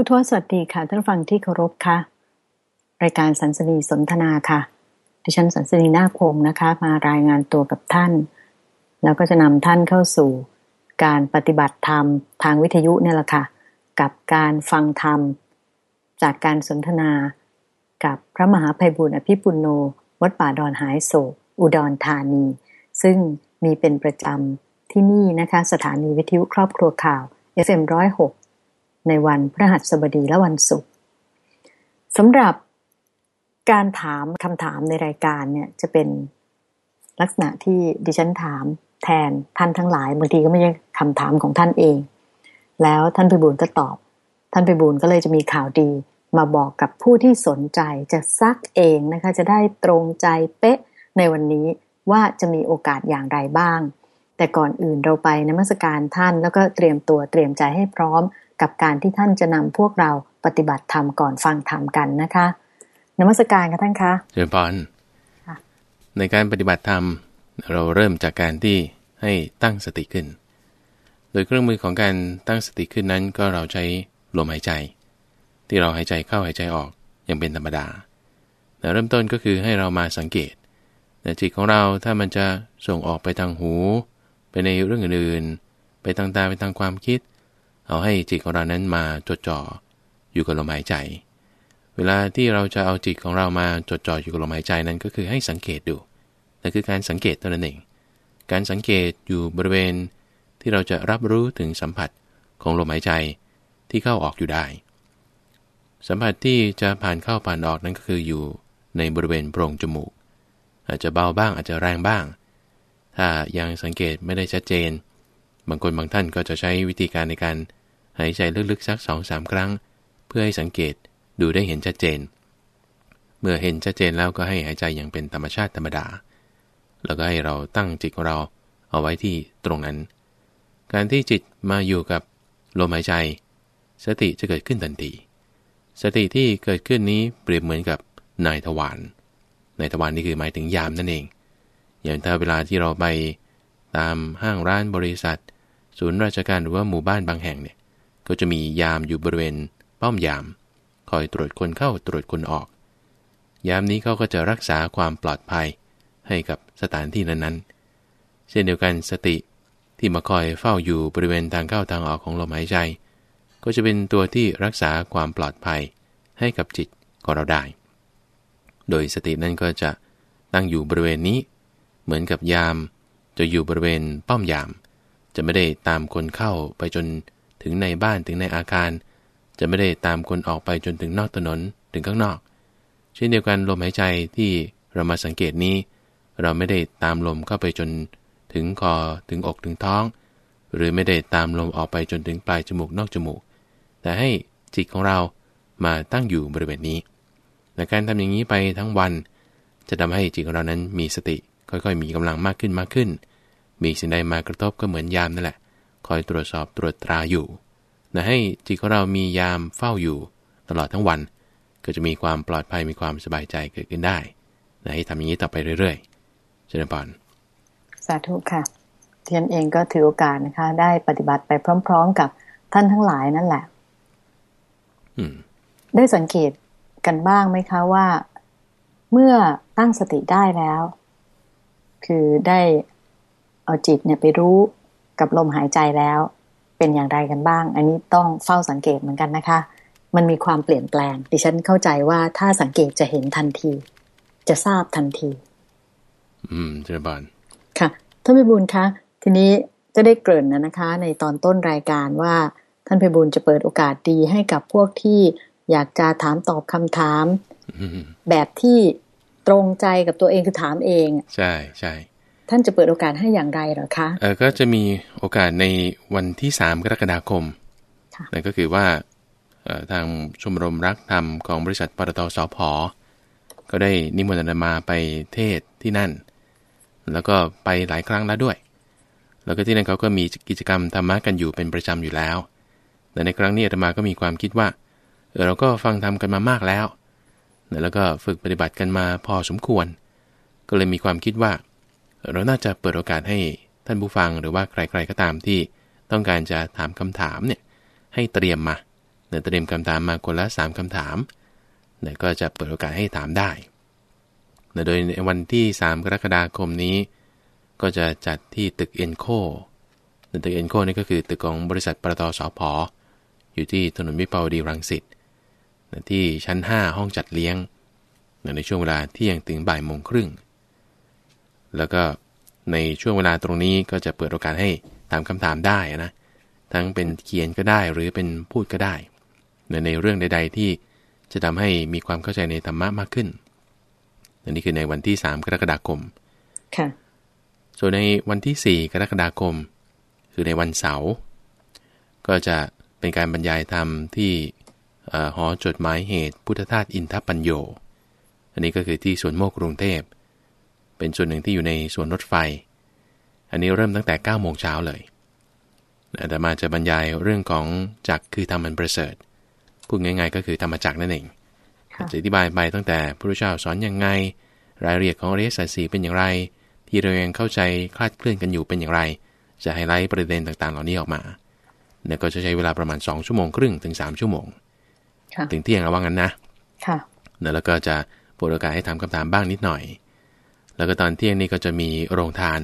ผู้ทวสวัสดีค่ะท่านฟังที่เคารพค่ะ รายการสันสนีสนทนาค่ะ ดิฉันสันสนีนาคพงศ์นะคะ มารายงานตัวกับท่าน แล้วก็จะนำท่านเข้าสู่ การปฏิบัติธรรมทางวิทยุเนี่ยแหละค่ะ กับการฟังธรรม จากการสนทนา กับพระมหาภัยบุญอภิปุโนวัดป่าดอนหายโศกอุดรธานี ซึ่งมีเป็นประจำที่นี่นะคะ สถานีวิทยุครอบครัวข่าว FM106 ในวันพฤหัสบดีและวันศุกร์สำหรับการถามคำถามในรายการเนี่ยจะเป็นลักษณะที่ดิฉันถามแทนท่านทั้งหลายบางทีก็ไม่ใช่คำถามของท่านเอง แล้วท่านพิบูลก็ตอบ ท่านพิบูลก็เลยจะมีข่าวดีมาบอกกับผู้ที่สนใจจะซักเองนะคะ จะได้ตรงใจเป๊ะในวันนี้ว่าจะมีโอกาสอย่างไรบ้าง แต่ก่อนอื่นเราไปนมัสการท่านแล้วก็เตรียมตัวเตรียมใจให้พร้อม กับการที่ท่านจะนำพวกเราปฏิบัติธรรมก่อนฟังธรรมกันนะคะนมัสการค่ะท่านคะเจริญพรในการปฏิบัติธรรม เราเริ่มจากการที่ให้ตั้งสติขึ้น โดยเครื่องมือของการตั้งสติขึ้นนั้นก็เราใช้ลมหายใจ ที่เราหายใจเข้าหายใจออกอย่างเป็นธรรมดาเริ่มต้นก็คือให้เรามาสังเกตแต่จิตของเราถ้ามันจะส่งออกไปทางหู ไปในเรื่องอื่นๆ ไปทางตาไปทางความคิด เอาให้จิตของเรานั้นมาจดจ่ออยู่กับลมหายใจ เวลาที่เราจะเอาจิตของเรามาจดจ่ออยู่กับลมหายใจนั้นก็คือให้สังเกตดูนั่นคือการสังเกตตัวนั้นเอง การสังเกตอยู่บริเวณที่เราจะรับรู้ถึงสัมผัสของลมหายใจที่เข้าออกอยู่ได้ สัมผัสที่จะผ่านเข้าผ่านออกนั้นก็คืออยู่ในบริเวณโพรงจมูก อาจจะเบาบ้างอาจจะแรงบ้าง ถ้ายังสังเกตไม่ได้ชัดเจน บางคนบางท่านก็จะใช้วิธีการในการ หายใจลึกๆสักสองสามครั้ง เพื่อให้สังเกตดูได้เห็นชัดเจน เมื่อเห็นชัดเจนแล้วก็ให้หายใจอย่างเป็นธรรมชาติธรรมดา แล้วก็ให้เราตั้งจิตของเราเอาไว้ที่ตรงนั้น การที่จิตมาอยู่กับลมหายใจ สติจะเกิดขึ้นทันที สติที่เกิดขึ้นนี้เปรียบเหมือนกับนายทวารนายทวารนี่คือหมายถึงยามนั่นเอง อย่างถ้าเวลาที่เราไปตามห้างร้านบริษัท ศูนย์ราชการหรือว่าหมู่บ้านบางแห่งเนี่ย ก็จะมียามอยู่บริเวณ ป้อมยาม คอยตรวจคนเข้าตรวจคนออก ยามนี้เขาก็จะรักษาความปลอดภัยให้กับสถานที่นั้นๆ เช่นเดียวกันสติที่มาคอยเฝ้าอยู่บริเวณทางเข้าทางออกของลมหายใจ ก็จะเป็นตัวที่รักษาความปลอดภัยให้กับจิตของเราได้ โดยสตินั้นก็จะตั้งอยู่บริเวณนี้ เหมือนกับยาม จะอยู่บริเวณป้อมยาม จะไม่ได้ตามคนเข้าไปจน ถึงในบ้านถึงในอาคาร จะไม่ได้ตามคนออกไปจนถึงนอกถนนถึงข้างนอก เช่นเดียวกันลมหายใจที่เรามาสังเกตนี้ เราไม่ได้ตามลมเข้าไปจนถึงคอถึงอกถึงท้อง หรือไม่ได้ตามลมออกไปจนถึงปลายจมูกนอกจมูก แต่ให้จิตของเรามาตั้งอยู่บริเวณนี้ในการทำอย่างนี้ไปทั้งวัน จะทำให้จิตของเรานั้นมีสติค่อยๆ มีกำลังมากขึ้นมากขึ้น มีสิ่งใดมากระทบก็เหมือนยามนั่นแหละ คอยตรวจสอบตรวจตราอยู่นะให้จิตของเรามียามเฝ้าอยู่ตลอดทั้งวัน ก็จะมีความปลอดภัยมีความสบายใจเกิดขึ้นได้นะให้ทำอย่างนี้ต่อไปเรื่อยๆเจริญพรสาธุค่ะเทียนเองก็ถือโอกาสนะคะ ได้ปฏิบัติไปพร้อม ๆ กับท่านทั้งหลายนั่นแหละ อืม ได้สังเกตกันบ้างไหมคะว่า เมื่อตั้งสติได้แล้ว คือได้เอาจิตเนี่ยไปรู้ กับลมหายใจแล้ว เป็นอย่างไรกันบ้าง อันนี้ต้องเฝ้าสังเกตเหมือนกันนะคะ มันมีความเปลี่ยนแปลง ดิฉันเข้าใจว่าถ้าสังเกตจะเห็นทันที จะทราบทันที อืมเจริญบานค่ะท่านพิบูลคะทีนี้จะได้เกริ่นนะนะคะ ในตอนต้นรายการว่าท่านพิบูลจะเปิดโอกาสดีให้กับพวกที่อยากจะถามตอบคำถาม แบบที่ตรงใจกับตัวเองคือถามเอง ใช่ใช่ ท่านจะเปิดโอกาสให้อย่างไรหรอคะเออก็จะมีโอกาสในวันที่สามกรกฎาคมนั่นก็คือว่าทางชมรมรักธรรมของบริษัทปตทสพก็ได้นิมนต์มาไปเทศที่นั่น แล้วก็ไปหลายครั้งแล้วด้วย แล้วก็ที่นั่นเขาก็มีกิจกรรมธรรมะกันอยู่เป็นประจำอยู่แล้ว แต่ในครั้งนี้อาตมาก็มีความคิดว่าเออเราก็ฟังทำกันมามากแล้ว แล้วก็ฝึกปฏิบัติกันมาพอสมควร ก็เลยมีความคิดว่า เราน่าจะเปิดโอกาสให้ท่านผู้ฟังหรือว่าใคร ๆก็ตามที่ต้องการจะถามคำถามเนี่ยให้เตรียมมาเนี่ยเตรียมคำถามมาคนละสามคำถามเนี่ยก็จะเปิดโอกาสให้ถามได้เนี่ยโดยในวันที่ 3 กรกฎาคมนี้ ก็จะจัดที่ตึกเอ็นโคตึกเอ็นโคนี่ก็คือตึกของบริษัทปตทสพอยู่ที่ถนนวิภาวดีรังสิตที่ชั้น 5 ห้องจัดเลี้ยง ในช่วงเวลาเที่ยงถึงบ่ายโมงครึ่ง แล้วก็ในช่วงเวลาตรงนี้ก็จะเปิดโอกาสให้ถามคำถามได้นะทั้งเป็นเขียนก็ได้หรือเป็นพูดก็ได้ในเรื่องใด ๆ ที่จะทำให้มีความเข้าใจในธรรมะมากขึ้นอันนี้คือในวันที่ 3 กรกฎาคม ค่ะ ส่วนในวันที่ 4 กรกฎาคม คือในวันเสาร์ก็จะเป็นการบรรยายธรรมที่หอจดหมายเหตุพุทธทาสอินทปัญโย อันนี้ก็คือที่สวนโมกกรุงเทพ เป็นส่วนหนึ่งที่อยู่ในสวนรถไฟ อันนี้เริ่มตั้งแต่9โมงเช้าเลยอาตมาจะบรรยายเรื่องของจักคือธรรมันประเสริฐ พูดง่าย ๆ ก็คือธรรมจักนั่นเอง จะอธิบายไปตั้งแต่พระพุทธเจ้าสอนอยังไง รายละเอียดของอริยสัจสีเป็นอย่างไร ที่เรายังเข้าใจคลาดเคลื่อนกันอยู่เป็นอย่างไร จะไฮไลท์ประเด็นต่างๆ เหล่านี้ออกมาเนี่ยก็จะใช้เวลาประมาณ 2 ชั่วโมงครึ่งถึง 3 ชั่วโมง ถึงเที่ยงระวังกันนะ ค่ะแล้วก็จะโปรดโอกาสให้ทำคำถามบ้างนิดหน่อย แล้วก็ตอนเที่ยงนี่ก็จะมีโรงทาน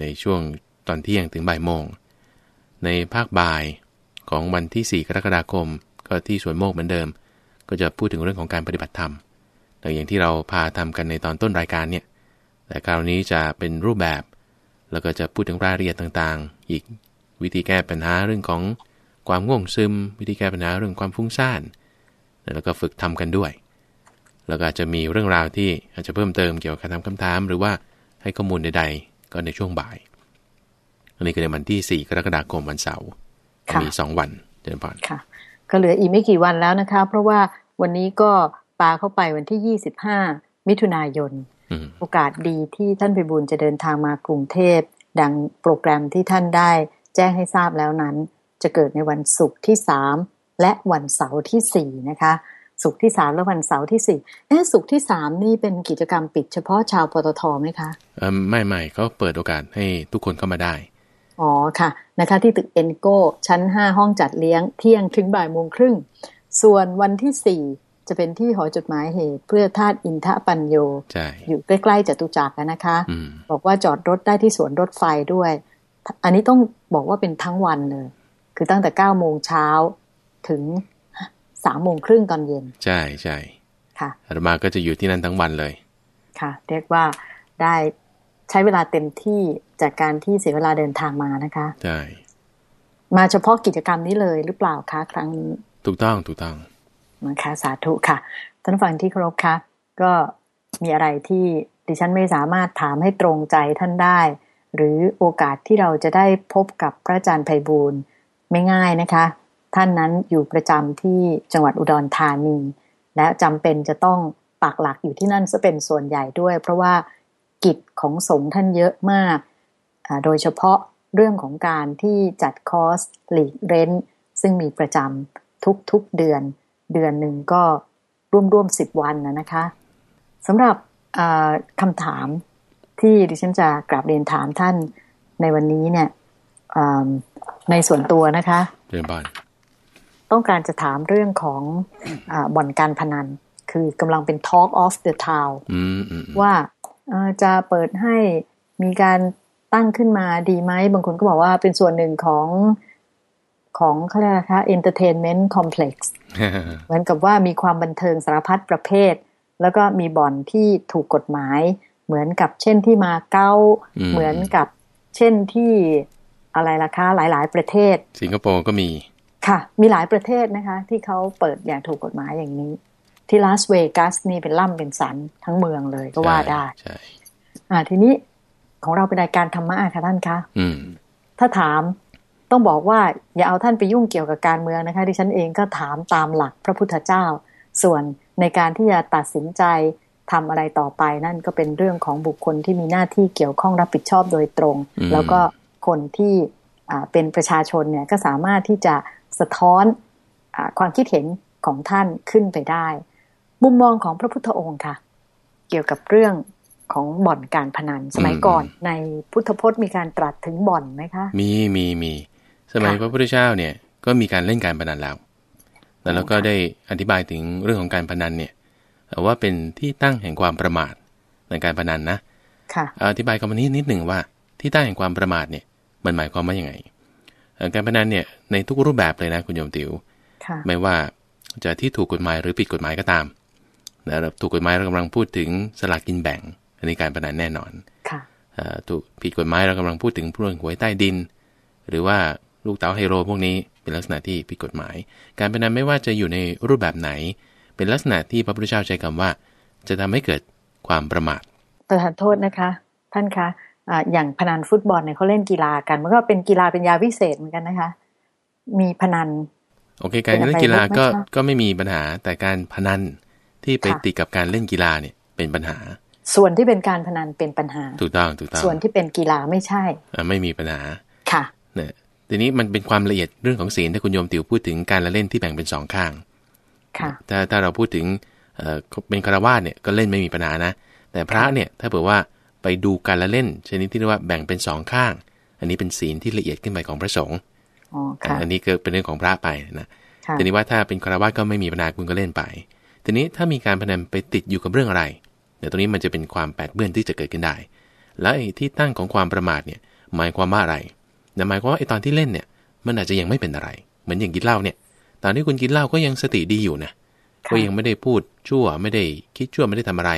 ในช่วงตอนเที่ยงถึงบ่ายโมง ในภาคบ่ายของวันที่ 4 กรกฎาคม ก็ที่สวนโมกเหมือนเดิม ก็จะพูดถึงเรื่องของการปฏิบัติธรรมอย่างที่เราพาทำกันในตอนต้นรายการเนี่ย แต่คราวนี้จะเป็นรูปแบบ แล้วก็จะพูดถึงรายละเอียดต่างๆ อีกวิธีแก้ปัญหาเรื่องของความง่วงซึม วิธีแก้ปัญหาเรื่องความฟุ้งซ่าน แล้วก็ฝึกทำกันด้วย แล้วก็จะมีเรื่องราวที่อาจจะเพิ่มเติมเกี่ยวกับการทำคำถาม หรือว่าให้ข้อมูลใด ๆ ก็ในช่วงบ่าย อันนี้คือในวันที่ 4 กรกฎาคมวันเสาร์มี 2 วันเดินผ่านค่ะ ก็เหลืออีกไม่กี่วันแล้วนะคะ เพราะว่าวันนี้ก็ปาเข้าไปวันที่ 25 มิถุนายน โอกาสดีที่ท่านไปบุญจะเดินทางมากรุงเทพ ดังโปรแกรมที่ท่านได้แจ้งให้ทราบแล้วนั้น จะเกิดในวันศุกร์ที่สามและวันเสาร์ที่สี่นะคะ ศุกร์ที่สามและวันเสาร์ที่สี่เอ๊ะศุกร์ที่สามนี่เป็นกิจกรรมปิดเฉพาะชาวปตทไหมคะเออไม่ไม่เขาเปิดโอกาสให้ทุกคนเข้ามาได้อ๋อค่ะนะคะ ที่ตึกเอ็นโกชั้นห้าห้องจัดเลี้ยงเที่ยงถึงบ่ายโมงครึ่งส่วนวันที่สี่จะเป็นที่หอจดหมายเหตุเพื่อธาตุอินทปัญโย อยู่ใกล้ๆจตุจักรนะคะบอกว่าจอดรถได้ที่สวนรถไฟด้วย อันนี้ต้องบอกว่าเป็นทั้งวันเลย คือตั้งแต่เก้าโมงเช้าถึง สามโมงครึ่งตอนเย็น ใช่ใช่ค่ะอาตมาก็จะอยู่ที่นั่นทั้งวันเลย ค่ะ เรียกว่าได้ใช้เวลาเต็มที่จากการที่เสียเวลาเดินทางมานะคะใช่มาเฉพาะกิจกรรมนี้เลยหรือเปล่าคะครั้งนี้ถูกต้องถูกต้องนะคะสาธุค่ะท่านฟังที่เคารพคะก็มีอะไรที่ดิฉันไม่สามารถถามให้ตรงใจท่านได้ หรือโอกาสที่เราจะได้พบกับพระอาจารย์ไพบูลไม่ง่ายนะคะ ท่านนั้นอยู่ประจำที่จังหวัดอุดรธานี และจำเป็นจะต้องปักหลักอยู่ที่นั่นซะเป็นส่วนใหญ่ด้วย เพราะว่ากิจของสงฆ์ท่านเยอะมาก โดยเฉพาะเรื่องของการที่จัดคอร์สหลีกเร้น ซึ่งมีประจำทุกๆเดือน เดือนหนึ่งก็ร่วมๆสิบวันนะนะคะสำหรับคำถามที่ดิฉันจะกราบเรียนถามท่านในวันนี้เนี่ยในส่วนตัวนะคะเรียนบ้าน ต้องการจะถามเรื่องของอบ่อนการพนัน คือกำลังเป็น Talk of the Town ว่าจะเปิดให้มีการตั้งขึ้นมาดีไหม บางคนก็บอกว่าเป็นส่วนหนึ่งของของเขาเรียกนะคะ entertainment complex เหมือนกับว่ามีความบันเทิงสารพัดประเภท แล้วก็มีบ่อนที่ถูกกฎหมาย เหมือนกับเช่นที่มาเก้า เหมือนกับเช่นที่อะไรล่ะคะหลาย ๆ ประเทศ สิงคโปร์ก็มี ค่ะ มีหลายประเทศนะคะ ที่เขาเปิดอย่างถูกกฎหมายอย่างนี้ ที่ลาสเวกัสนี่เป็นล่ำเป็นสันทั้งเมืองเลยก็ว่าได้ใช่อ่า ทีนี้ของเราเป็นรายการธรรมะค่ะท่านคะอืมถ้าถามต้องบอกว่าอย่าเอาท่านไปยุ่งเกี่ยวกับการเมืองนะคะที่ฉันเองก็ถามตามหลักพระพุทธเจ้า ส่วนในการที่จะตัดสินใจทำอะไรต่อไปนั่นก็เป็นเรื่องของบุคคลที่มีหน้าที่เกี่ยวข้องรับผิดชอบโดยตรง แล้วก็คนที่เป็นประชาชนเนี่ยก็สามารถที่จะ สะท้อนอความคิดเห็นของท่านขึ้นไปได้ มุมมองของพระพุทธองค์ค่ะ เกี่ยวกับเรื่องของบ่อนการพนันสมัยก่อนในพุทธพจน์มีการตรัสถึงบ่อนไหมคะ มีมีมีสมัยพระพุทธเจ้าเนี่ยก็มีการเล่นการพนันแล้วแล้วก็ได้อธิบายถึงเรื่องของการพนันเนี่ยว่าเป็นที่ตั้งแห่งความประมาทในการพนันนะค่ะอธิบายคำนี้นิดหนึ่งว่าที่ตั้งแห่งความประมาทเนี่ยมันหมายความว่าอย่างไง การพนันเนี่ยในทุกรูปแบบเลยนะคุณโยมติว๋วค่ะไม่ว่าจะที่ถูกกฎหมายหรือผิดกฎหมายก็ตามนะถูกกฎหมายเรากำลังพูดถึงสลากกินแบ่ง อันนี้การพนันแน่นอนค่ะอ่าถูกผิดกฎหมายเรากำลังพูดถึงเรื่องหวยใต้ดิน หรือว่าลูกเต๋าไฮโลพวกนี้เป็นลักษณะที่ผิดกฎหมาย การพนันไม่ว่าจะอยู่ในรูปแบบไหน เป็นลักษณะที่พระพุทธเจ้าใช้คำว่า จะทำให้เกิดความประมาทประทานโทษนะคะ ท่านคะ อ่าอย่างพนันฟุตบอลเนี่ยเขาเล่นกีฬากัน มันก็เป็นกีฬาเป็นยาวิเศษเหมือนกันนะคะ มีพนัน โอเค การเล่นกีฬาก็เป็นอะไรไหมคะก็ไม่มีปัญหาแต่การพนันที่ไปค่ะติดกับการเล่นกีฬาเนี่ยเป็นปัญหา ส่วนที่เป็นการพนันเป็นปัญหาถูกต้องถูกต้องส่วนที่เป็นกีฬาไม่ใช่อ่าไม่มีปัญหาค่ะเนี่ยทีนี้มันเป็นความละเอียดเรื่องของศีลถ้าคุณโยมติวพูดถึงการละเล่นที่แบ่งเป็นสองข้างค่ะถ้าถ้าเราพูดถึงเอ่อเป็นคารวาสเนี่ยก็เล่นไม่มีปัญหานะ แต่พระเนี่ยถ้าเผื่อว่า ไปดูการละเล่น ชนิดที่เรียกว่าแบ่งเป็นสองข้าง อันนี้เป็นศีลที่ละเอียดขึ้นไปของพระสงฆ์อ๋อค่ะอันนี้ก็เป็นเรื่องของพระไปนะค่ะทีนี้ว่าถ้าเป็นคารวาสก็ไม่มีปัญหาคุณก็เล่นไป ทีนี้ถ้ามีการพนันไปติดอยู่กับเรื่องอะไร เดี๋ยวตรงนี้มันจะเป็นความแปดเปื้อนที่จะเกิดขึ้นได้ แล้วไอ้ที่ตั้งของความประมาทเนี่ยหมายความว่าอะไรนะหมายความว่าไอ้ตอนที่เล่นเนี่ย มันอาจจะยังไม่เป็นอะไร เหมือนอย่างกินเหล้าเนี่ย ตอนที่คุณกินเหล้าก็ยังสติดีอยู่นะค่ะก็ยังไม่ได้พูดชั่วไม่ได้คิดชั่วไม่ได้ทำอะไร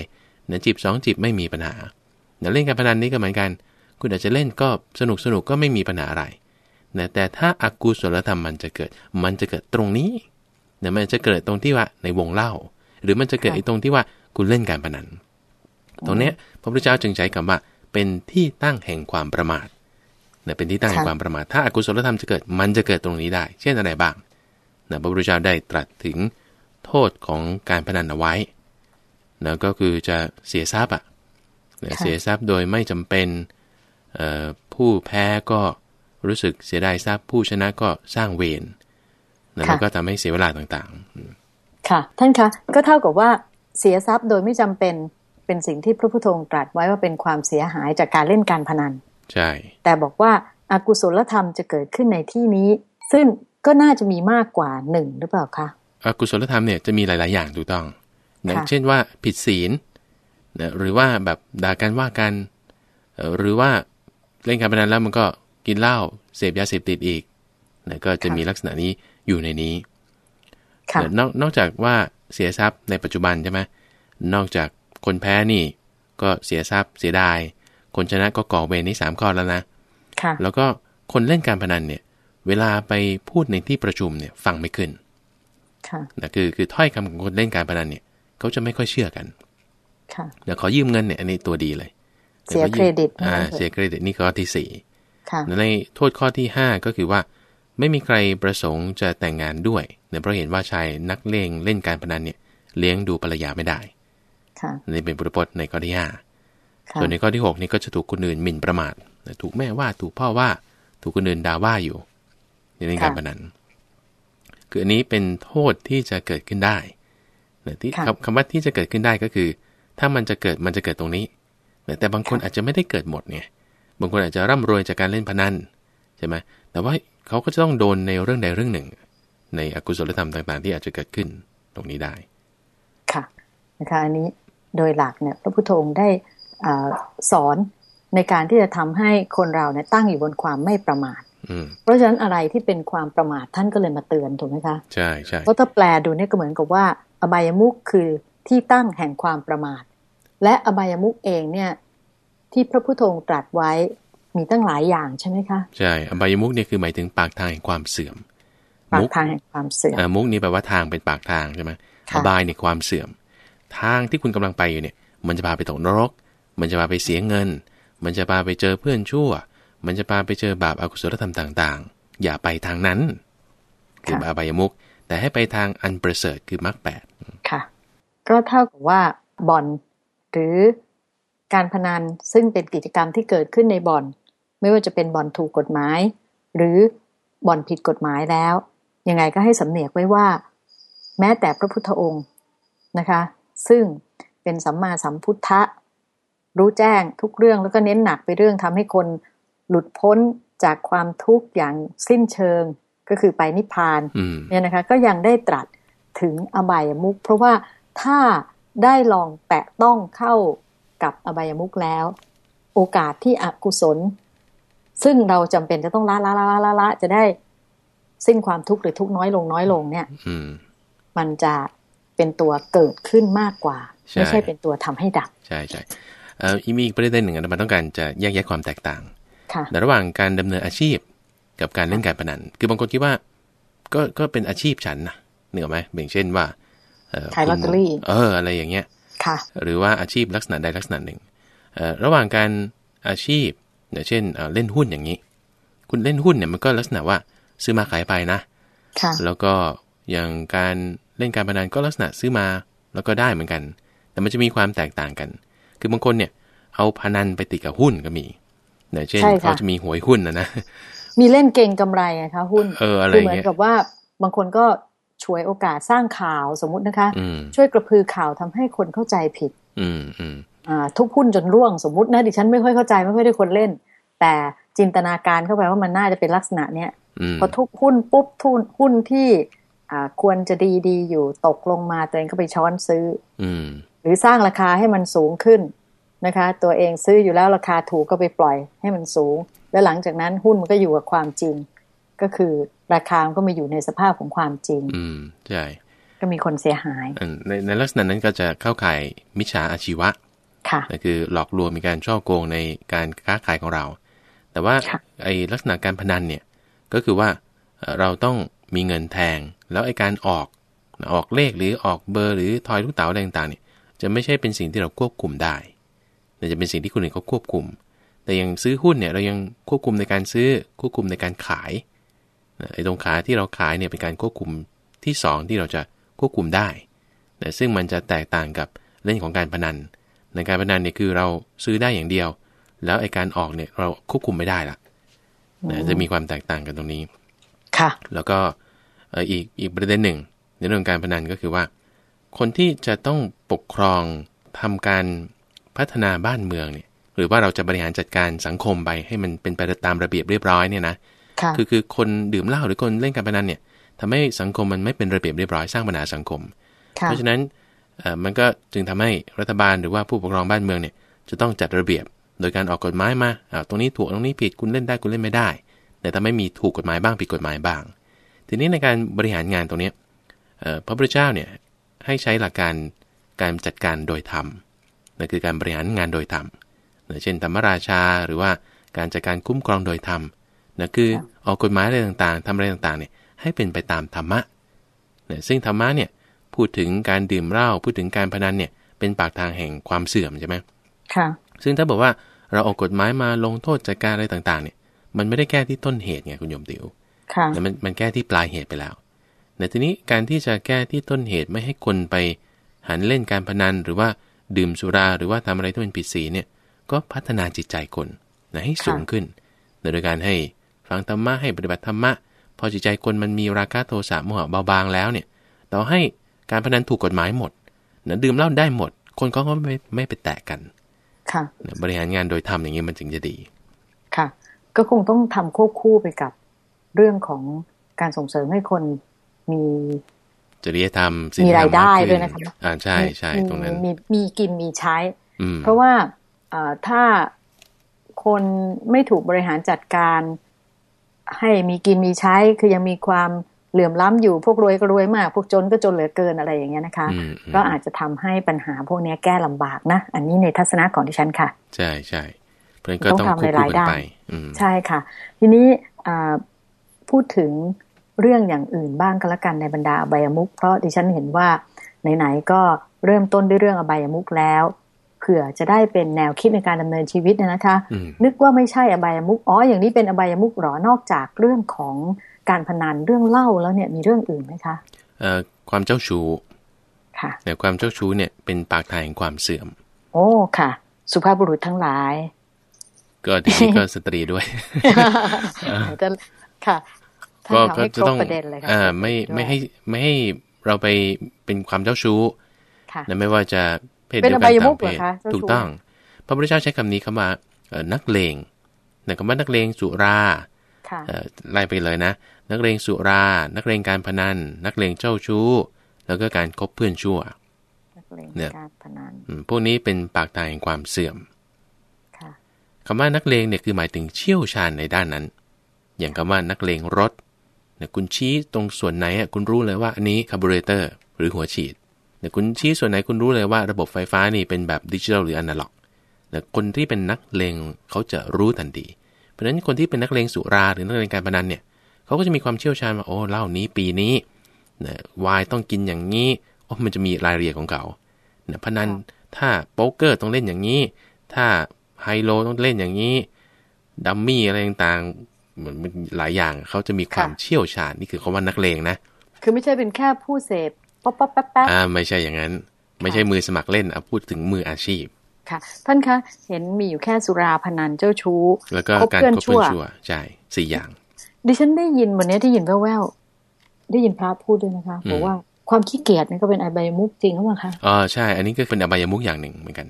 นะจีบสองจีบไม่มีปัญหา นะเล่นการพนันนี้ก็เหมือนกัน คุณอาจจะเล่นก็สนุกสนุกก็ไม่มีปัญหาอะไรนะแต่ถ้าอากุศลธรรมมันจะเกิด มันจะเกิดตรงนี้นะมันจะเกิดตรงที่ว่าในวงเล่า หรือมันจะเกิดไอ้ตรงที่ว่าคุณเล่นการพนัน ตรงเนี้ยพระพุทธเจ้าจึงใช้คำว่า เป็นที่ตั้งแห่งความประมาทนะเป็นที่ตั้งแห่งความประมาท ถ้าอากุศลธรรมจะเกิด มันจะเกิดตรงนี้ได้ เช่นอะไรบ้างนะพระพุทธเจ้าได้ตรัสถึงโทษของการพนันเอาไว้นะก็คือจะเสียทรัพย์อะนะค่ะ เสียทรัพย์โดยไม่จำเป็นเอ่อผู้แพ้ก็รู้สึกเสียดายทรัพย์ผู้ชนะก็สร้างเวรนะแล้วก็ทำให้เสียเวลาต่างๆอืมค่ะ ท่านคะ ก็เท่ากับว่าเสียทรัพย์โดยไม่จำเป็นเป็นสิ่งที่พระพุทธองค์ตรัสไว้ว่าเป็นความเสียหายจากการเล่นการพนัน ใช่ แต่บอกว่าอากุศลธรรมจะเกิดขึ้นในที่นี้ ซึ่งก็น่าจะมีมากกว่าหนึ่งหรือเปล่าคะอกุศลธรรมเนี่ยจะมีหลาย ๆ อย่างถูกต้องนะค่ะเช่นว่าผิดศีล นะหรือว่าแบบด่ากันว่ากันเอ่อหรือว่าเล่นการพนันแล้วมันก็กินเหล้าเสพยาเสพติดอีกนะก็จะมีลักษณะนี้อยู่ในนี้ค่ะนะนอกนอกจากว่าเสียทรัพย์ในปัจจุบันใช่ไหมนอกจากคนแพ้นี่ก็เสียทรัพย์เสียดาย คนชนะก็ก่อเวรนี่สามข้อแล้วนะค่ะแล้วก็คนเล่นการพนันเนี่ย เวลาไปพูดในที่ประชุมเนี่ยฟังไม่ขึ้น ค่ะนะคือคือถ้อยคำของคนเล่นการพนันเนี่ยเขาจะไม่ค่อยเชื่อกันค่ะ เดี๋ยวขอยืมเงินเนี่ยอันนี้ตัวดีเลย เสียเครดิตอ่าว่างั้นเถอะเสียเครดิตนี่ข้อที่สี่ค่ะในโทษข้อที่5ก็คือว่า ไม่มีใครประสงค์จะแต่งงานด้วยเนื่องเพราะเห็นว่าชายนักเลงเล่นการพนันเนี่ย เลี้ยงดูภรรยาไม่ได้ค่ะนี่เป็นบทพจน์ในข้อที่ห้าค่ะส่วนในข้อที่6นี่ก็จะถูกคนอื่นหมิ่นประมาทถูกแม่ว่าถูกพ่อว่า ถูกคนอื่นด่าว่าอยู่ในเล่นการพนันคืออันนี้เป็นโทษที่จะเกิดขึ้นได้นะที่ค่ะคำคำว่าที่จะเกิดขึ้นได้ก็คือ ถ้ามันจะเกิดมันจะเกิดตรงนี้นะแต่บางคนค่ะอาจจะไม่ได้เกิดหมดเนี่ยบางคนอาจจะร่ำรวยจากการเล่นพนันใช่ไหมแต่ว่าเขาก็จะต้องโดนในเรื่องใดเรื่องหนึ่ง ในอกุศลธรรมต่าง ๆ ที่อาจจะเกิดขึ้นตรงนี้ได้ ค่ะนะคะอันนี้โดยหลักเนี่ยพระพุทโธองค์ได้อ่าสอนในการที่จะทำให้คนเราเนี่ยตั้งอยู่บนความไม่ประมาทอืมเพราะฉะนั้นอะไรที่เป็นความประมาทท่านก็เลยมาเตือนถูกไหมคะ ใช่ใช่เพราะถ้าแปลดูเนี่ยก็เหมือนกับว่า อบายมุขคือ ที่ตั้งแห่งความประมาท และอบายมุขเองเนี่ย ที่พระพุทโธองค์ตรัสไว้มีตั้งหลายอย่างใช่ไหมคะ ใช่ อบายมุกเนี่ยคือหมายถึงปากทางแห่งความเสื่อมปากมุกทางแห่งความเสื่อมเอ่อมุกนี่แปลว่าทางเป็นปากทางใช่ไหมค่ะอบายในความเสื่อม ทางที่คุณกำลังไปอยู่เนี่ย มันจะพาไปตกนรก มันจะพาไปเสียเงิน มันจะพาไปเจอเพื่อนชั่ว มันจะพาไปเจอบาปอกุศลธรรมต่าง ๆ อย่าไปทางนั้น คือค่ะอบายมุกแต่ให้ไปทางอันประเสริฐคือมรรคแปดค่ะ ก็เท่ากับว่าบ่อนหรือการพนันซึ่งเป็นกิจกรรมที่เกิดขึ้นในบ่อน ไม่ว่าจะเป็นบ่อนถูกกฎหมาย หรือบ่อนผิดกฎหมายแล้ว ยังไงก็ให้สำเนียกไว้ว่า แม้แต่พระพุทธองค์นะคะ ซึ่งเป็นสัมมาสัมพุทธะ รู้แจ้งทุกเรื่องแล้วก็เน้นหนักไปเรื่องทำให้คนหลุดพ้นจากความทุกข์อย่างสิ้นเชิงก็คือไปนิพพานอืมเนี่ยนะคะก็ยังได้ตรัสถึงอบายมุขเพราะว่า ถ้าได้ลองแตะต้องเข้ากับอบายมุขแล้ว โอกาสที่อกุศล ซึ่งเราจำเป็นจะต้องละละละละละละจะได้สิ้นความทุกข์หรือทุกข์น้อยลงน้อยลงเนี่ยอืมันจะเป็นตัวเกิดขึ้นมากกว่า ไม่ใช่เป็นตัวทำให้ดับ ใช่ใช่เอ่อมีอีกประเด็นหนึ่งนมันต้องการจะแยกแยะความแตกต่างค่ะระหว่างการดำเนินอาชีพกับการเล่นการพนัน คือบางคนคิดว่า ก็ก็เป็นอาชีพฉันนะเหนือไหมอย่างเช่นว่า ขายลอตเตอรี่เอออะไรอย่างเงี้ยค่ะ หรือว่าอาชีพลักษณะใดลักษณะหนึ่งเอ่อระหว่างการอาชีพอย่างเช่นเอ่อเล่นหุ้นอย่างนี้ คุณเล่นหุ้นเนี่ยมันก็ลักษณะว่าซื้อมาขายไปนะค่ะแล้วก็อย่างการเล่นการพนันก็ลักษณะซื้อมาแล้วก็ได้เหมือนกัน แต่มันจะมีความแตกต่างกัน คือบางคนเนี่ย เอาพนันไปติดกับหุ้นก็มีเนี่ยเช่นใช่ค่ะเขาจะมีหวยหุ้นนะนะมีเล่นเก่งกำไรไงคะหุ้นเอออะไรคือเหมือนเงี้ยกับว่าบางคนก็ ฉวยโอกาสสร้างข่าวสมมุตินะคะอืมช่วยกระพือข่าวทำให้คนเข้าใจผิดอืมอืมอ่าทุกหุ้นจนร่วงสมมุตินะดิฉันไม่ค่อยเข้าใจไม่ค่อยได้คนเล่น แต่จินตนาการเข้าไปว่ามันน่าจะเป็นลักษณะเนี้ยอืมพอทุกหุ้นปุ๊บทุนหุ้นที่อ่าควรจะดีดีๆอยู่ตกลงมาตัวเองก็ไปช้อนซื้อ อืมหรือสร้างราคาให้มันสูงขึ้นนะคะ ตัวเองซื้ออยู่แล้วราคาถูกก็ไปปล่อยให้มันสูง แล้วหลังจากนั้นหุ้นมันก็อยู่กับความจริง ก็คือ ราคามันก็มาอยู่ในสภาพของความจริง อืมใช่ก็มีคนเสียหายอันในในลักษณะนั้นก็จะเข้าข่ายมิจฉาอาชีวะค่ะนั่นคือหลอกลวงมีการช่อโกงในการค้าขายของเรา แต่ว่าค่ะไอ้ลักษณะการพนันเนี่ยก็คือว่าเอ่อเราต้องมีเงินแทง แล้วไอ้การออกออกเลขหรือออกเบอร์หรือทอยลูกเต๋าอะไรต่างๆเนี่ยจะไม่ใช่เป็นสิ่งที่เราควบคุมได้แต่จะเป็นสิ่งที่คนอื่นเขาควบคุม แต่อยังซื้อหุ้นเนี่ยเรายังควบคุมในการซื้อควบคุมในการขายนะ ไอ้ตรงขาที่เราขายเนี่ยเป็นการควบคุมที่สองที่เราจะควบคุมได้นะซึ่งมันจะแตกต่างกับเรื่องของการพนันในการพนันเนี่ยคือเราซื้อได้อย่างเดียว แล้วไอ้การออกเนี่ยเราควบคุมไม่ได้ละนะจะมีความแตกต่างกันตรงนี้ค่ะ แล้วก็เอ่ออีกอีกประเด็นหนึ่ง ในเรื่องการพนันก็คือว่า คนที่จะต้องปกครองทำการพัฒนาบ้านเมืองเนี่ย หรือว่าเราจะบริหารจัดการสังคมไปให้มันเป็นไปตามระเบียบเรียบร้อยเนี่ยนะ ค่ะคือคือคนดื่มเหล้าหรือคนเล่นการพนันเนี่ยทำให้สังคมมันไม่เป็นระเบียบเรียบร้อยสร้างปัญหาสังคมค่ะเพราะฉะนั้นเอ่อมันก็จึงทำให้รัฐบาลหรือว่าผู้ปกครองบ้านเมืองเนี่ยจะต้องจัดระเบียบโดยการออกกฎหมายมาอ่าตรงนี้ถูกตรงนี้ผิดคุณเล่นได้คุณเล่นไม่ได้ แต่ถ้าไม่มีถูกกฎหมายบ้างผิดกฎหมายบ้าง ทีนี้ในการบริหารงานตรงเนี้ยเอ่อพระพุทธเจ้าเนี่ยให้ใช้หลักการการจัดการโดยธรรมนั่นคือการบริหารงานโดยธรรมนะเช่นธรรมราชาหรือว่าการจัดการคุ้มครองโดยธรรม นะคือออกกฎหมายอะไรต่างๆทำอะไรต่างๆเนี่ยให้เป็นไปตามธรรมะนะซึ่งธรรมะเนี่ยพูดถึงการดื่มเหล้าพูดถึงการพนันเนี่ยเป็นปากทางแห่งความเสื่อมใช่ไหมค่ะ ซึ่งถ้าบอกว่าเราออกกฎหมายมาลงโทษจัดการอะไรต่างๆ เนี่ย มันไม่ได้แก้ที่ต้นเหตุไงคุณโยมติวค่ะแต่มันมันแก้ที่ปลายเหตุไปแล้วแต่ทีนี้การที่จะแก้ที่ต้นเหตุไม่ให้คนไปหันเล่นการพนันหรือว่าดื่มสุราหรือว่าทำอะไรที่เป็นผิดศีลเนี่ย ก็พัฒนาจิตใจคนนะให้สูงขึ้น โดยการให้ ฟังธรรมะให้ปฏิบัติธรรมะ พอจิตใจคนมันมีราคะโทสะโมหะเบาบางแล้วเนี่ย ต่อให้การพนันถูกกฎหมายหมดนะดื่มเหล้าได้หมด คนเขาก็ไม่ไม่ไปแตะกัน ค่ะนะบริหารงานโดยธรรมอย่างนี้มันจึงจะดี ค่ะ ก็คงต้องทำควบคู่ไปกับเรื่องของการส่งเสริมให้คนมีจริยธรรมศีลมีธรรารยมได้มากขึ้ด้วยนะคะอ่าใช่ใช่มีตรงนั้นมีมีกินมีใช้อืมเพราะว่าเอ่อถ้าคนไม่ถูกบริหารจัดการ ให้มีกินมีใช้คือยังมีความเหลื่อมล้ำอยู่พวกรวยก็รวยมาก พวกจนก็จนเหลือเกินอะไรอย่างเงี้ยนะคะอืมอืมก็อาจจะทำให้ปัญหาพวกเนี้ยแก้ลำบากนะ อันนี้ในทัศนะของดิฉันค่ะ ใช่ใช่เพราะฉะนั้นก็ต้ต้อองงทำควบหคู่ลายกันๆด้านไปอืมใช่ค่ะ ทีนี้อ่าพูดถึงเรื่องอย่างอื่นบ้างก็แล้วกันในบรรดาอบายมุขเพราะดิฉันเห็นว่าไหนๆก็เริ่มต้นด้วยเรื่องอบายมุขแล้ว เผื่อจะได้เป็นแนวคิดในการดำเนินชีวิตเนยนะคะอืมนึกว่าไม่ใช่อบายมุขอ๋ออย่างนี้เป็นอบายมุขหรอนอกจากเรื่องของการพนันเรื่องเล่าแล้วเนี่ยมีเรื่องอื่นไหมคะเอ่อความเจ้าชู้ค่ะเนี่ยความเจ้าชู้เนี่ยเป็นปากทางแห่งความเสื่อม โอ้ค่ะ สุภาพบุรุษทั้งหลาย ก็ทีนี้ก็สตรีด้วยจะค่ะท่านก็ทำก็ให้คจะรบต้องประเด็นเลยค่ะอ่าไม่ไม่ให้ไม่ให้เราไปเป็นความเจ้าชู้ค่ะนะไม่ว่าจะ เพศเป็นเดียวกับันยมุต่าขงเพเหรอศคะถูกต้อง พระพุทธเจ้าใช้คำนี้คำว่านักเลงนะคำว่านักเลงสุราค่ะไล่ไปเลยนะ นักเลงสุรา นักเลงการพนัน นักเลงเจ้าชู้ แล้วก็การคบเพื่อนชั่วนักเลงเนี่ยการพนันพวกนี้เป็นปากตายแห่งความเสื่อมค่ะคำว่านักเลงเนี่ยคือหมายถึงเชี่ยวชาญในด้านนั้น อย่างคำว่านักเลงรถเนี่ยคุณชี้ตรงส่วนไหนอะคุณรู้เลยว่าอันนี้คาร์บูเรเตอร์หรือหัวฉีด เนี่ยคุณชี้ส่วนไหนคุณรู้เลยว่าระบบไฟฟ้านี่เป็นแบบดิจิทัลหรืออนาล็อกเนี่ยคนที่เป็นนักเลงเขาจะรู้ทันทีเพราะฉะนั้นคนที่เป็นนักเลงสุราหรือนักเลงการพนันเนี่ยเขาก็จะมีความเชี่ยวชาญว่าโอ้เหล้านี้ปีนี้เนี่ยไวน์ต้องกินอย่างนี้โอ้มันจะมีรายละเอียดของเขาเนี่ยพนันถ้าโป๊กเกอร์ต้องเล่นอย่างนี้ ถ้าไฮโลต้องเล่นอย่างนี้ดัมมี่อะไรต่างๆเหมือนหลายอย่างเขาจะมีความเชี่ยวชาญนี่คือคำว่านักเลงนะคือไม่ใช่เป็นแค่ผู้เสพ ป๊อปป๊อปแป๊บแป๊บอ่าไม่ใช่อย่างนั้น ไม่ใช่มือสมัครเล่นเอาพูดถึงมืออาชีพ ค่ะ ท่านคะ เห็นมีอยู่แค่สุราพนันเจ้าชู้ แล้วก็คบการเพื่อนคบเพื่อนชั่ชั่วใช่สี่อย่าง ดิฉันได้ยินวันนี้ได้ยินแว่วๆได้ยินพระพูดด้วยนะคะอืมบอกว่าความขี้เกียจนี่ก็เป็นอบายมุกจริงหรือเปล่าคะอ๋อใช่ อันนี้ก็เป็นอบายมุกอย่างหนึ่งเหมือนกัน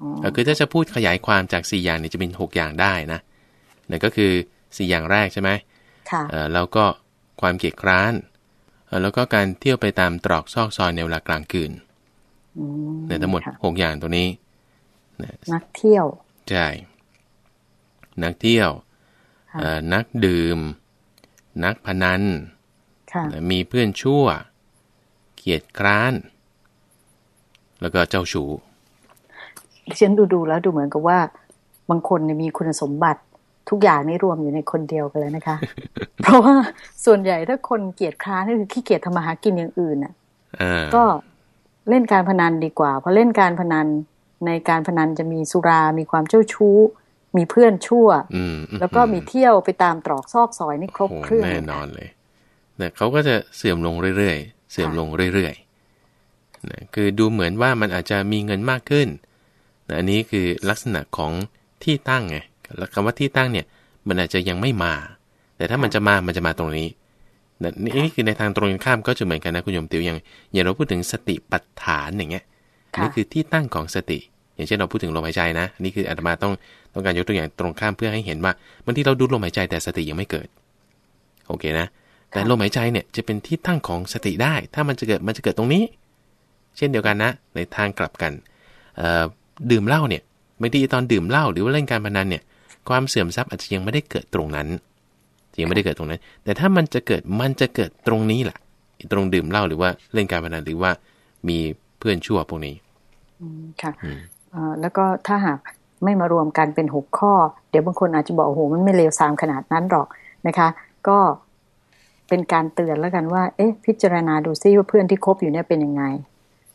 อ๋อเออคือถ้าจะพูดขยายความจากสี่อย่างเนี่ยจะเป็นหกอย่างได้นะนั่นก็คือสี่อย่างแรกใช่ไหมค่ะเออแล้วก็ความเกียจคร้านเออ แล้วก็การเที่ยวไปตามตรอกซอกซอยในเวลากลางคืนอืมเนี่ยทั้งหมดค่ะหกอย่างตัวนี้นักเที่ยวใช่นักเที่ยวค่ะเอ่อนักดื่ม นักพนันค่ะมีเพื่อนชั่ว เกียจคร้าน แล้วก็เจ้าชู้ดิฉันดูดูๆแล้วดูเหมือนกับว่า บางคนเนี่ยมีคุณสมบัติ ทุกอย่างนี่รวมอยู่ในคนเดียวกันเลยนะคะ เพราะว่าส่วนใหญ่ถ้าคนเกียจคร้านนี่คือขี้เกียจทำมาหากินอย่างอื่นน่ะอ่าก็เล่นการพนันดีกว่า เพราะเล่นการพนันในการพนันจะมีสุรา มีความเจ้าชู้ มีเพื่อนชั่วอืมแล้วก็มีเที่ยวไปตามตรอกซอกซอยนี่ครบโอ้เครื่องแน่นอนเลยแต่เขาก็จะเสื่อมลงเรื่อยๆ เสื่อมลงเรื่อยๆนะคือดูเหมือนว่ามันอาจจะมีเงินมากขึ้นนะอันนี้คือลักษณะของที่ตั้งไง แล้วคำว่าที่ตั้งเนี่ยมันอาจจะยังไม่มา แต่ถ้ามันจะมามันจะมาตรงนี้นะนี่นี่คือในทางตรงกันข้ามก็จะเหมือนกันนะคุณโยมติวอย่างอย่างเราพูดถึงสติปัฏฐานอย่างเงี้ยค่ะนี่คือที่ตั้งของสติ อย่างเช่นเราพูดถึงลมหายใจนะอันนี่คืออาตมาต้องต้องการยกตัวอย่างตรงข้ามเพื่อให้เห็นว่าบางทีเราดูลมหายใจแต่สติยังไม่เกิด โอเคนะ แต่ลมหายใจเนี่ยจะเป็นที่ตั้งของสติได้ ถ้ามันจะเกิดมันจะเกิดตรงนี้ เช่นเดียวกันนะ ในทางกลับกันเอ่อดื่มเหล้าเนี่ยบางทีตอนดื่มเหล้าหรือว่าเล่นการพนันเนี่ย ความเสื่อมทรัพย์อาจจะยังไม่ได้เกิดตรงนั้น ยังไม่ได้เกิดตรงนั้น แต่ถ้ามันจะเกิดมันจะเกิดตรงนี้แหละตรงดื่มเหล้าหรือว่าเล่นการพนันหรือว่ามีเพื่อนชั่วพวกนี้อืมค่ะอืมเอ่อแล้วก็ถ้าหากไม่มารวมกันเป็นหกข้อ เดี๋ยวบางคนอาจจะบอกโอ้โหมันไม่เลวทรามขนาดนั้นหรอกนะคะ ก็เป็นการเตือนแล้วกันว่า เอ๊ะ พิจารณาดูซิว่าเพื่อนที่คบอยู่เนี่ยเป็นยังไง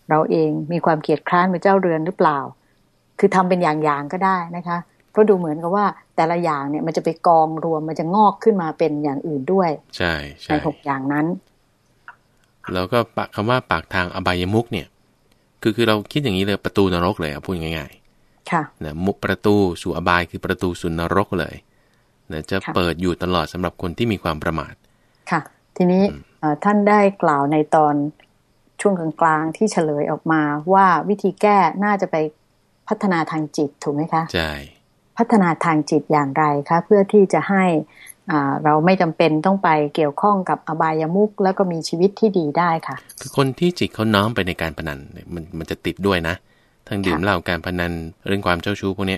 เราเองมีความเกลียดคร้านเป็นเจ้าเรือนหรือเปล่า คือทำเป็นอย่างๆก็ได้นะคะเพ ราะดูเหมือนกับว่าแต่ละอย่างเนี่ยมันจะไปกองรวมมันจะงอกขึ้นมาเป็นอย่างอื่นด้วย ใช่ในใช่หกอย่างนั้น แล้วก็ปะคำว่าปากทางอบายมุกเนี่ย คือคือเราคิดอย่างนี้เลยประตูนรกเลยอะพูดง่ายค่ะๆนะมุกประตูสู่อบายคือประตูสู่นรกเลยนะจะค่ะเปิดอยู่ตลอดสำหรับคนที่มีความประมาท ค่ะ ทีนี้เอ่อท่านได้กล่าวในตอนช่วงกลางๆที่เฉลยออกมาว่าวิธีแก้น่าจะไปพัฒนาทางจิตถูกไหมคะ ใช่ พัฒนาทางจิตอย่างไรคะเพื่อที่จะให้เราไม่จำเป็นต้องไปเกี่ยวข้องกับอบายามุกแล้วก็มีชีวิตที่ดีได้ค่ะ คือคนที่จิตเขาน้อมไปในการพนันมันมันจะติดด้วยนะทั้งดื่มเหล้าการพนันเรื่องความเจ้าชู้พวกนี้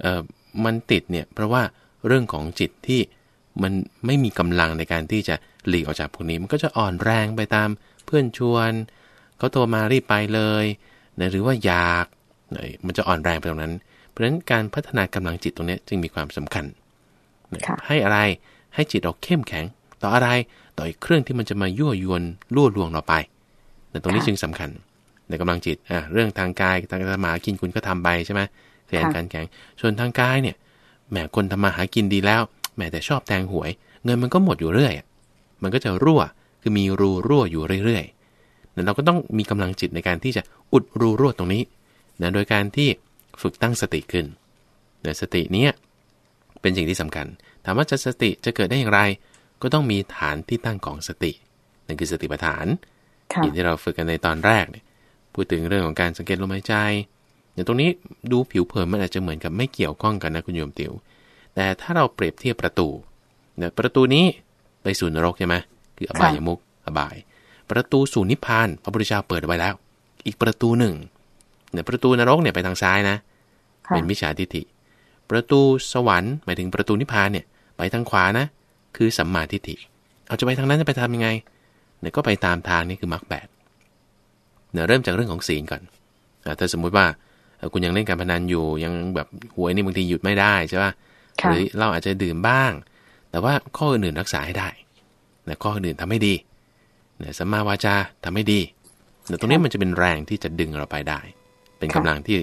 เอ่อมันติดเนี่ยเพราะว่าเรื่องของจิตที่มันไม่มีกำลังในการที่จะหลีกออกจากพวกนี้ มันก็จะอ่อนแรงไปตามเพื่อนชวนเขาโทรมารีบไปเลยนะหรือว่าอยากมันจะอ่อนแรงไปตรงนั้น เพราะฉะนั้นการพัฒนากำลังจิตตรงเนี้ยจึงมีความสำคัญนะค่ะให้อะไรให้จิตเราเข้มแข็ง ต่ออะไรต่ออีกเครื่องที่มันจะมายั่วยวนล่วลวงเราไปนะตรงนี้ค่ะจึงสำคัญ ในกำลังจิตอะเรื่องทางกายทางสมาหากินคุณก็ทำไปใช่ไหมขยันค่ะการแข่งส่วนทางกายเนี่ยแหมคนทำมาหากินดีแล้วแหมแต่ชอบแทงหวย เงินมันก็หมดอยู่เรื่อยอะมันก็จะรั่วคือมีรูรั่วอยู่เรื่อยๆนั้นเราก็ต้องมีกำลังจิตในการที่จะอุดรูรั่วตรงนี้นะโดยการที่ ฝึกตั้งสติขึ้นเนี่ยสติเนี้ยเป็นสิ่งที่สำคัญ ถามว่าจะสติจะเกิดได้อย่างไร ก็ต้องมีฐานที่ตั้งของสตินั่นคือสติปัฏฐานค่ะอย่างที่เราฝึกกันในตอนแรกเนี่ยพูดถึงเรื่องของการสังเกตลมหายใจอย่างตรงนี้ดูผิวเผินมันอาจจะเหมือนกับไม่เกี่ยวข้องกันนะคุณโยมติว แต่ถ้าเราเปรียบเทียบประตูเนี่ยประตูนี้ไปสู่นรกใช่ไหมคืออบายมุกอบาย ประตูสู่นิพพานพระพุทธเจ้าเปิดไว้แล้ว อีกประตูหนึ่งเนี่ยประตูนรกเนี่ยไปทางซ้ายนะ เป็นมิจฉาทิฏฐิ ประตูสวรรค์หมายถึงประตูนิพพานเนี่ยไปทางขวานะ คือสัมมาทิฏฐิ เอาจะไปทางนั้นจะไปทำยังไงเนี่ยก็ไปตามทางนี่คือมรรคแปดเนี่ยเริ่มจากเรื่องของศีลก่อนถ้าสมมุติว่าคุณยังเล่นการพนันอยู่ยังแบบหวยนี่บางทีหยุดไม่ได้ใช่ป่ะหรือเราอาจจะดื่มบ้าง แต่ว่าข้ออื่นรักษาให้ได้นะข้ออื่นทำให้ดีนะสัมมาวาจาทำให้ดีแต่ตรงนี้มันจะเป็นแรงที่จะดึงเราไปได้ เป็นกำลังที่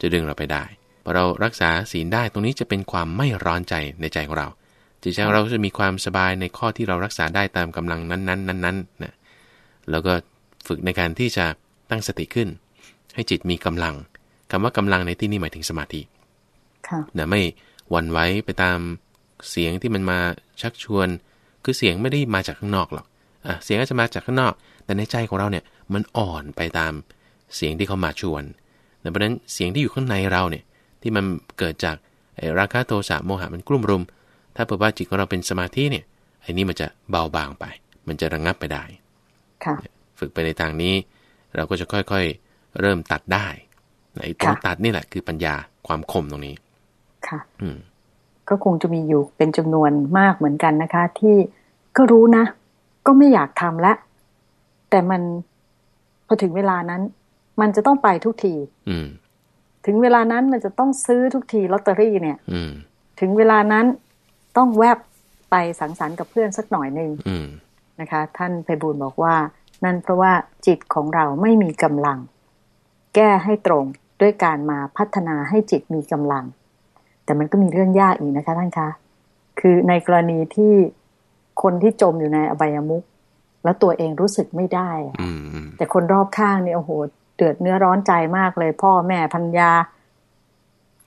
จะดึงเราไปได้ พอเรารักษาศีลได้ตรงนี้จะเป็นความไม่ร้อนใจในใจของเรา จิตใจของเราจะมีความสบายในข้อที่เรารักษาได้ตามกำลังนั้นๆนั้นๆนะแล้วก็ฝึกในการที่จะตั้งสติขึ้น ให้จิตมีกำลังคำว่ากำลังในที่นี้หมายถึงสมาธินะไม่หวั่นไหวไปตามเสียงที่มันมาชักชวน คือเสียงไม่ได้มาจากข้างนอกหรอกอะเสียงอาจจะมาจากข้างนอก แต่ในใจของเราเนี่ยมันอ่อนไปตามเสียงที่เขามาชวนเพราะนั้นเสียงที่อยู่ข้างในเราเนี่ย ที่มันเกิดจากราคะโทสะโมหะมันกลุ่มรุม ถ้าเผื่อว่าจิตของเราเป็นสมาธิเนี่ยไอ้นี้มันจะเบาบางไป มันจะระงงับไปได้ฝึกไปในทางนี้ เราก็จะค่อยๆ เริ่มตัดได้ไอ้ตรงตัดนี่แหละคือปัญญาความคมตรงนี้ ค่ะ อืมก็คงจะมีอยู่เป็นจำนวนมากเหมือนกันนะคะ ที่ก็รู้นะ ก็ไม่อยากทำละ แต่มันพอถึงเวลานั้น มันจะต้องไปทุกที อืม ถึงเวลานั้นมันจะต้องซื้อทุกทีลอตเตอรี่เนี่ยอืมถึงเวลานั้นต้องแวบไปสังสรรค์กับเพื่อนสักหน่อยหนึ่งนะคะ ท่านไพบูลบอกว่า นั่นเพราะว่าจิตของเราไม่มีกำลัง แก้ให้ตรงด้วยการมาพัฒนาให้จิตมีกำลัง แต่มันก็มีเรื่องยากอีกนะคะท่านคะ คือในกรณีที่คนที่จมอยู่ในอบายมุขแล้วตัวเองรู้สึกไม่ได้แต่คนรอบข้างเนี่ยโอ้โห เดือดเนื้อร้อนใจมากเลย พ่อแม่พันยา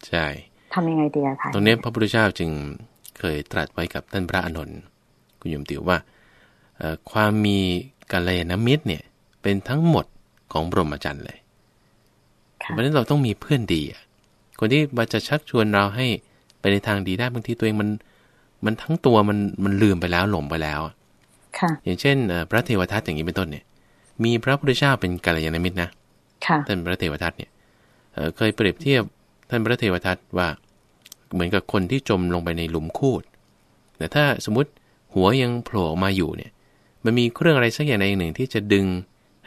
ใช่ทำยังไงดีคะตรงนี้พระพุทธเจ้าจึงเคยตรัสไว้กับท่านพระอนุนคุณยมติวว่าความมีกัลยาณมิตรเนี่ยเป็นทั้งหมดของบรมจรรย์เลยเพราะฉะนั้นเราต้องมีเพื่อนดีอะคนที่มาจะชักชวนเราให้ไปในทางดีได้บางทีตัวเองมัน มันทั้งตัวมันมันลืมไปแล้วหลงไปแล้วค่ะ อย่างเช่นพระเทวทัตอย่างนี้เป็นต้นเนี่ย มีพระพุทธเจ้าเป็นกัลยาณมิตรนะ ท่านพระเทวทัตเนี่ยเคยเปรียบเทียบท่านพระเทวทัตว่าเหมือนกับคนที่จมลงไปในหลุมคูดแต่ถ้าสมมติหัวยังโผล่ออกมาอยู่เนี่ย มันมีเครื่องอะไรสักอย่างใดอย่างหนึ่งที่จะดึง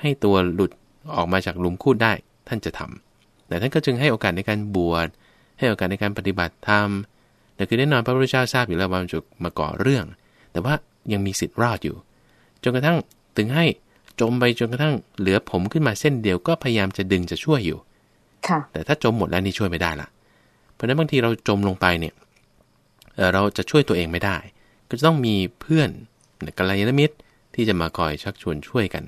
ให้ตัวหลุดออกมาจากหลุมคูดได้ ท่านจะทำแต่ท่านก็จึงให้โอกาสในการบวช ให้โอกาสในการปฏิบัติธรรมแต่คือแน่นอนพระพุทธเจ้าทราบอยู่แล้วว่ามันจะมาก่อเรื่อง แต่ว่ายังมีสิทธิ์รอดอยู่ จนกระทั่งถึงให้ จมไปจนกระทั่งเหลือผมขึ้นมาเส้นเดียวก็พยายามจะดึงจะช่วยอยู่ ค่ะ แต่ถ้าจมหมดแล้วนี่ช่วยไม่ได้ละเพราะฉะนั้นบางทีเราจมลงไปเนี่ยเราจะช่วยตัวเองไม่ได้ ก็จะต้องมีเพื่อนกัลยาณมิตรที่จะมาคอยชักชวนช่วยกัน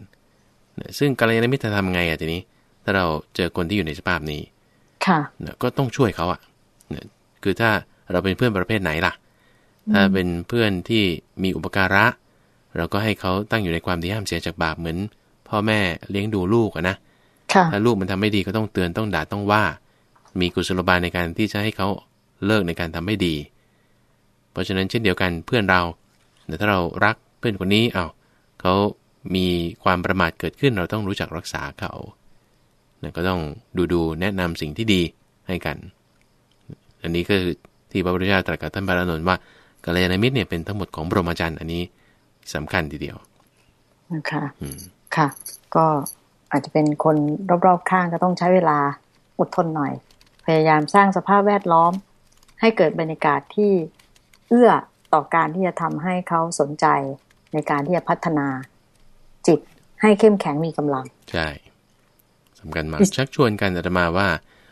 ซึ่งกัลยาณมิตรจะทำไงอะทีนี้ ถ้าเราเจอคนที่อยู่ในสภาพนี้ ค่ะ ก็ต้องช่วยเขาอะ่ะคือถ้าเราเป็นเพื่อนประเภทไหนล่ะ ถ้าเป็นเพื่อนที่มีอุปการะเราก็ให้เขาตั้งอยู่ในความดีห้ามเสียจากบาปเหมือน พ่อแม่เลี้ยงดูลูกนะถ้าลูกมันทำไม่ดีก็ต้องเตือนต้องด่าต้องว่า มีกุศลบาลในการที่จะให้เขาเลิกในการทำไม่ดี เพราะฉะนั้นเช่นเดียวกันเพื่อนเราแต่ถ้าเรารักเพื่อนคนนี้เอา้าเขามีความประมาทเกิดขึ้นเราต้องรู้จักรักษาเขานะก็ต้องดูดูแนะนำสิ่งที่ดีให้กัน อันนี้ก็คือที่พระพุทธเจ้าตรัสกับท่านพระอนุนว่ากัลยาณมิตรเนี่ยเป็นทั้งหมดของบรมจารย์อันนี้ สำคัญทีเดียวนะคะค่ะ ก็อาจจะเป็นคนรอบๆข้างก็ต้องใช้เวลาอดทนหน่อย พยายามสร้างสภาพแวดล้อม ให้เกิดบรรยากาศที่เอื้อต่อการที่จะทำให้เขาสนใจในการที่จะพัฒนาจิตให้เข้มแข็งมีกำลัง ใช่สำคัญมากชักชวนกันอาตมาว่า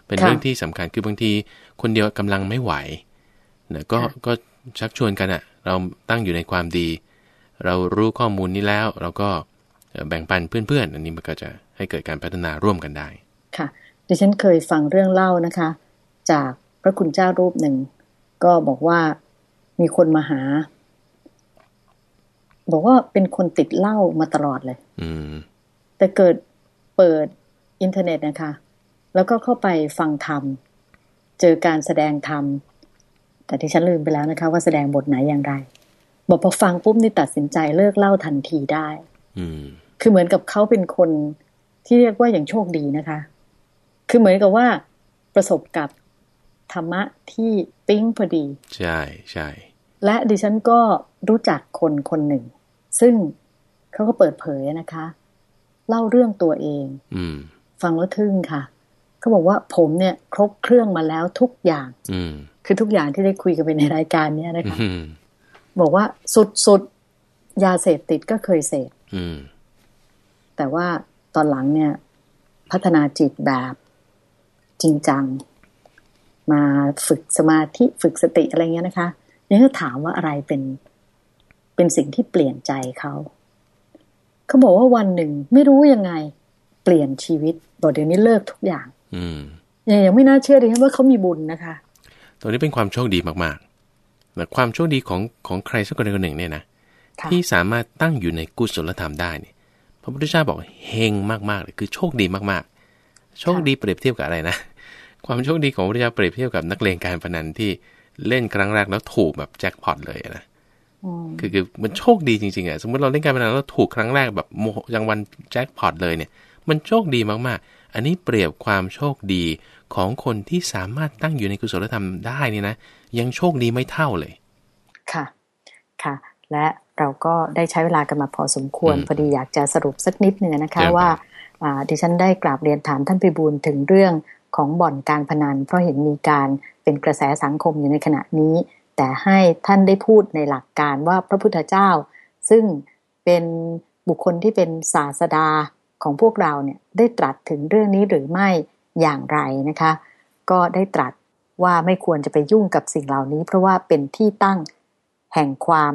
เป็นเรื่องที่สำคัญคือบางทีคนเดียวกำลังไม่ไหวเนี่ยก็ก็ชักชวนกันอะ่ะเราตั้งอยู่ในความดี เรารู้ข้อมูลนี้แล้ว เราก็แบ่งปันเพื่อนๆ อันนี้มันก็จะให้เกิดการพัฒนาร่วมกันได้ ค่ะดิฉันเคยฟังเรื่องเล่านะคะ จากพระคุณเจ้ารูปหนึ่ง ก็บอกว่ามีคนมาหา บอกว่าเป็นคนติดเหล้ามาตลอดเลย อืม แต่เกิดเปิดอินเทอร์เน็ตนะคะ แล้วก็เข้าไปฟังธรรม เจอการแสดงธรรม แต่ที่ฉันลืมไปแล้วนะคะ ว่าแสดงบทไหนอย่างไร บอกพอฟังปุ๊บนี่ตัดสินใจเลิกเล่าทันทีได้ อืมคือเหมือนกับเขาเป็นคนที่เรียกว่าอย่างโชคดีนะคะ คือเหมือนกับว่าประสบกับธรรมะที่ปิ๊งพอดี ใช่ใช่และดิฉันก็รู้จักคนคนหนึ่ง ซึ่งเขาก็เปิดเผยนะคะ เล่าเรื่องตัวเอง อืมฟังแล้วทึ่งค่ะเขาบอกว่าผมเนี่ย ครบเครื่องมาแล้วทุกอย่าง อืมคือทุกอย่างที่ได้คุยกันไปในรายการเนี้ยนะคะอืม บอกว่าสุดสุดๆยาเสพติดก็เคยเสพอืมแต่ว่าตอนหลังเนี่ย พัฒนาจิตแบบจริงจัง มาฝึกสมาธิฝึกสติอะไรเงี้ยนะคะนี่ก็ถามว่าอะไรเป็นเป็นสิ่งที่เปลี่ยนใจเขาเขาบอกว่าวันหนึ่งไม่รู้ยังไง เปลี่ยนชีวิตบอกเดี๋ยวนี้เลิกทุกอย่าง อืมยังยังไม่น่าเชื่อเลยว่าเขามีบุญนะคะ ตัวนี้เป็นความโชคดีมากๆแต่ ความโชคดีของของใครสักคนใดคนหนึ่งเนี่ยนะค่ะที่สามารถตั้งอยู่ในกุศลธรรมได้เนี่ยพระพุทธเจ้าบอกเฮงมากๆเลยคือโชคดีมากๆ โชคดีเปรียบเทียบกับอะไรนะ ความโชคดีของพระพุทธเจ้าเปรียบเทียบกับนักเลงการพนันที่เล่นครั้งแรกแล้วถูกแบบแจ็คพอตเลยนะอืมคือคือมันโชคดีจริงๆอะสมมติเราเล่นการพนันแล้วถูกครั้งแรกแบบโมโหรางวัลแจ็คพอตเลยเนี่ย มันโชคดีมากๆ อันนี้เปรียบความโชคดี ของคนที่สามารถตั้งอยู่ในกุศลธรรมได้นี่นะ ยังโชคดีไม่เท่าเลย ค่ะ ค่ะ และเราก็ได้ใช้เวลากันมาพอสมควรอืมพอดีอยากจะสรุปสักนิดหนึ่งนะคะเชิญครับว่าอ่าดิฉันได้กราบเรียนถามท่านพิบูลถึงเรื่องของบ่อนการพนัน เพราะเห็นมีการเป็นกระแสสังคมอยู่ในขณะนี้ แต่ให้ท่านได้พูดในหลักการว่าพระพุทธเจ้า ซึ่งเป็นบุคคลที่เป็นศาสดาของพวกเราเนี่ยได้ตรัสถึงเรื่องนี้หรือไม่ อย่างไรนะคะ ก็ได้ตรัสว่าไม่ควรจะไปยุ่งกับสิ่งเหล่านี้ เพราะว่าเป็นที่ตั้งแห่งความ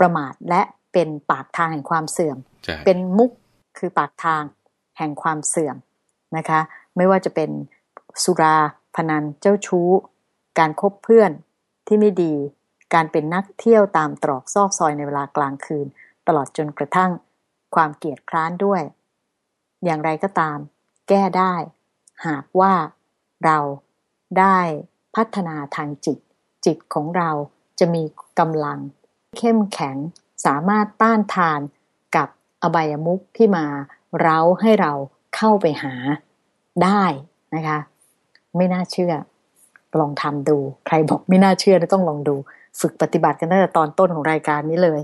ประมาทและเป็นปากทางแห่งความเสื่อมใช่เป็นมุกคือปากทางแห่งความเสื่อมนะคะ ไม่ว่าจะเป็นสุราพนันเจ้าชู้ การคบเพื่อนที่ไม่ดี การเป็นนักเที่ยวตามตรอกซอกซอยในเวลากลางคืน ตลอดจนกระทั่งความเกลียดคร้านด้วย อย่างไรก็ตาม แก้ได้ หากว่าเราได้พัฒนาทางจิต จิตของเราจะมีกำลัง เข้มแข็งสามารถต้านทานกับอบายมุขที่มาเร้าให้เราเข้าไปหาได้นะคะ ไม่น่าเชื่อ ลองทำดู ใครบอกไม่น่าเชื่อต้องลองดู ฝึกปฏิบัติกันตั้งแต่ตอนต้นของรายการนี้เลย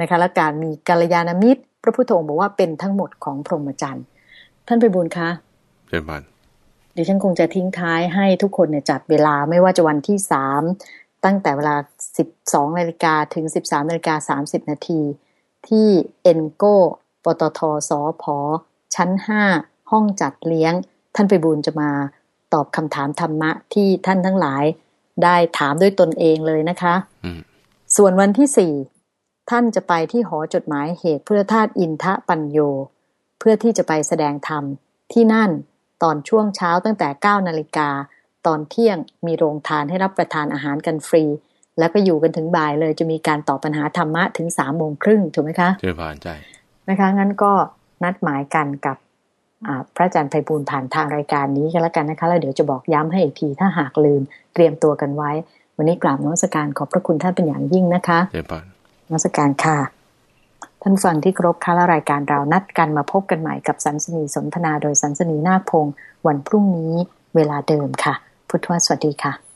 นะคะ และการมีกัลยาณมิตร พระพุทธองค์บอกว่าเป็นทั้งหมดของพรหมจรรย์ ท่านไปบุญคะเชิญพาน ดิฉันคงจะทิ้งท้ายให้ทุกคนเนี่ยจัดเวลาไม่ว่าจะวันที่สามตั้งแต่เวลา 12นาฬิกาถึง 13นาฬิกา30 นาที ที่เอ็นโกปตทสอพอชั้น 5 ห้องจัดเลี้ยง ท่านไปบูลย์จะมาตอบคำถามธรรมะที่ท่านทั้งหลายได้ถามด้วยตนเองเลยนะคะอืมส่วนวันที่สี่ท่านจะไปที่หอจดหมายเหตุพุทธทาสอินทะปัญโย เพื่อที่จะไปแสดงธรรมที่นั่น ตอนช่วงเช้าตั้งแต่ 9 นาฬิกา ตอนเที่ยงมีโรงทานให้รับประทานอาหารกันฟรี แล้วก็อยู่กันถึงบ่ายเลยจะมีการตอบปัญหาธรรมะถึง3ามโมงครึ่งถูกไหมคะเชิญพานใช่นะคะ งั้นก็นัดหมายกันกับอ่าพระอาจารย์ไพบูลย์ผ่านทางรายการนี้กันแล้วกันนะคะ แล้วเดี๋ยวจะบอกย้ำให้อีกทีถ้าหากลืมเตรียมตัวกันไว้ วันนี้กราบนมัสการขอบพระคุณท่านเป็นอย่างยิ่งนะคะเชิญพานนมัสการค่ะ ท่านฟังที่ครบค่าละรายการเรานัดกันมาพบกันใหม่กับสันสนีสนทนาโดยสันสนีนาคพงศ์วันพรุ่งนี้เวลาเดิมค่ะ พุทธวสวัสดีค่ะ